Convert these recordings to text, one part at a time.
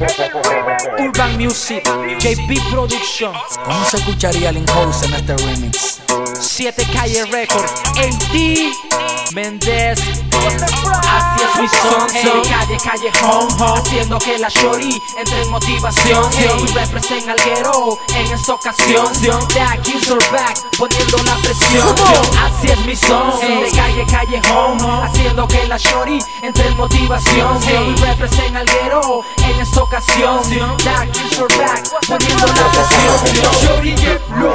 Urban Music, JP Production, ¿Cómo se escucharía Link House en este remix? 7 Calle Record, AD, Méndez. Así es mi son, hey, calle, callejón, haciendo que la shorty entre en motivación. Hey, represent alguero en esta ocasión. De aquí back, poniendo la presión. Así es mi son, de calle, callejón, haciendo que la shorty entre en motivación. Hey, represent alguero en esta ocasión. De aquí back, poniendo la presión. Shorty y flow,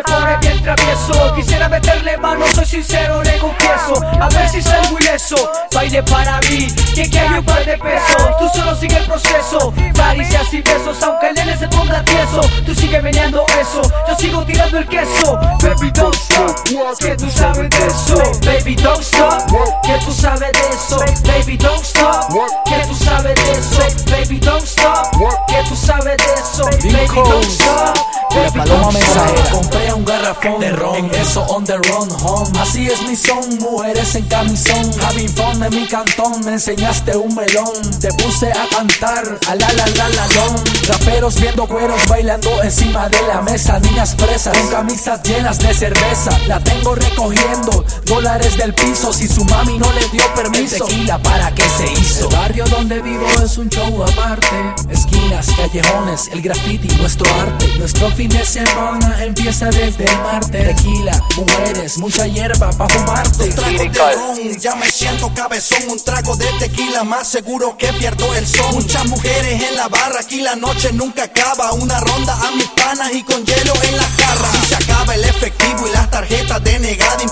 me pone bien travieso. Quisiera meterle mano, soy sincero, le confieso. A ver si salgo ileso, baile para mí Que quiere un par de pesos, tú solo sigue el proceso Caricias y besos, aunque el nene se ponga tieso. Tú sigue meneando eso, yo sigo tirando el queso. Baby don't stop, que tú sabes de eso. Baby don't stop, que tú sabes de eso. Baby don't stop, que tú sabes de eso. Baby don't stop, que tú sabes de eso. Baby don't stop, La paloma mensajera. Compré un garrafón de ron, en eso on the run home. Así es mi son, mujeres en camisón. Having fun en mi cantón, me enseñaste un melón. Te puse a cantar, a la la la la lon. Raperos viendo cueros bailando encima de la mesa. Niñas presas con camisas llenas de cerveza. La tengo recogiendo dólares del piso. Si su mami no le dio permiso, tequila para que se hizo. El barrio donde vivo es un show aparte. Esquinas, callejones, el graffiti, nuestro arte. Nuestro fin de semana empieza desde el martes. Tequila, mujeres, mucha hierba pa' fumarte. Un trago de ron, ya me siento cabezón. Un trago de tequila, más seguro que pierdo el son. Muchas mujeres en la barra, aquí la noche nunca acaba. Una ronda a mis panas y con hielo en la jarra. Si se acaba el efectivo y las tarjetas denegadas,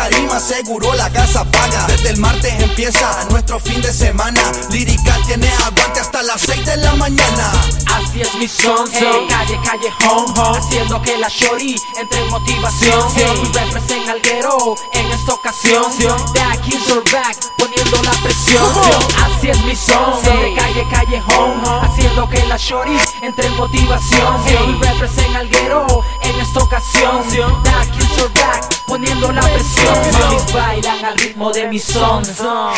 tarima, seguro la casa paga. Desde el martes empieza nuestro fin de semana. Lyrical tiene aguante hasta las 6 de la mañana. Así es mi son, hey, calle, callejón, haciendo que la shorty entre en motivación. Hey, represent alguero en esta ocasión. De aquí back, poniendo la presión. Así es mi son, de calle, callejón, haciendo que la shorty entre en motivación. Hey, represent alguero en esta ocasión. De aquí back, poniendo la presión. Mamis bailan al ritmo de mi son.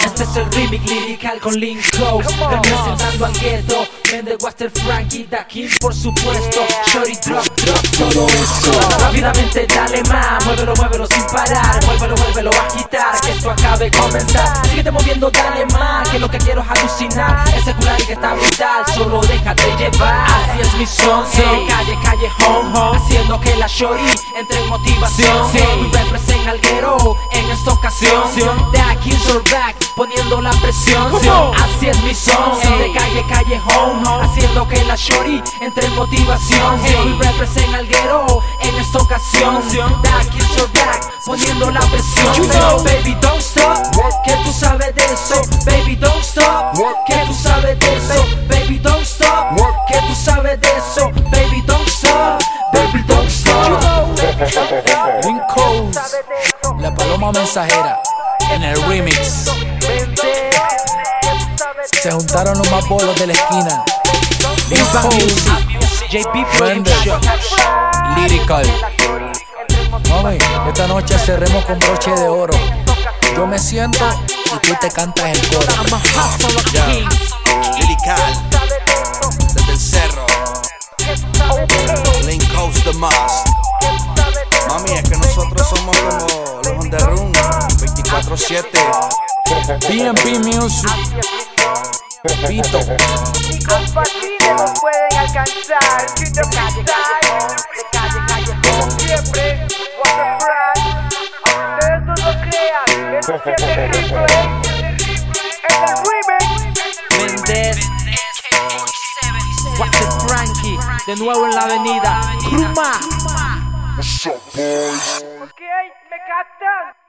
Este es el remix lyrical con Link Close, representando al ghetto. Vende Waster Frankie, Da King, por supuesto. Shorty drop, drop, todo eso. Rápidamente dale más, muévelo, muévelo sin parar. Muévelo, muévelo a quitar, que esto acabe de comenzar. Síguete moviendo, dale más, que lo que quiero es alucinar. Ese y que está brutal, solo déjate llevar. Así es mi son, hey, calle, callejón, haciendo que la shorty entre en motivación. Hey, represent alguero en esta ocasión. De aquí back, poniendo la presión. Así es mi son, de calle, callejón, haciendo que la shorty entre en motivación. Hey, represent alguero en esta ocasión. De aquí back, poniendo la presión. Know, baby, don't stop, que tú sabes de eso. Baby, don't stop, que tú sabes de eso. Baby, don't stop, que tú sabes de eso. Baby, don't stop, baby, don't stop. Paloma mensajera en el remix. Se juntaron los más bolos de la esquina. House, Music, JP Production. Lyrical. Mami, esta noche cerremos con broche de oro. Yo me siento y tú te cantas el coro. King. Lirical, desde el cerro. Link Coast the Must. 24-7. BNB Music. Pito. Chicos patines nos pueden alcanzar Si te calle, de calle, calle Siempre, waterfront Aunque ustedes no lo crean Eso siempre rifle En el remix Méndez. Waster Frankie, de nuevo en la avenida. Ruma. Ok, me captan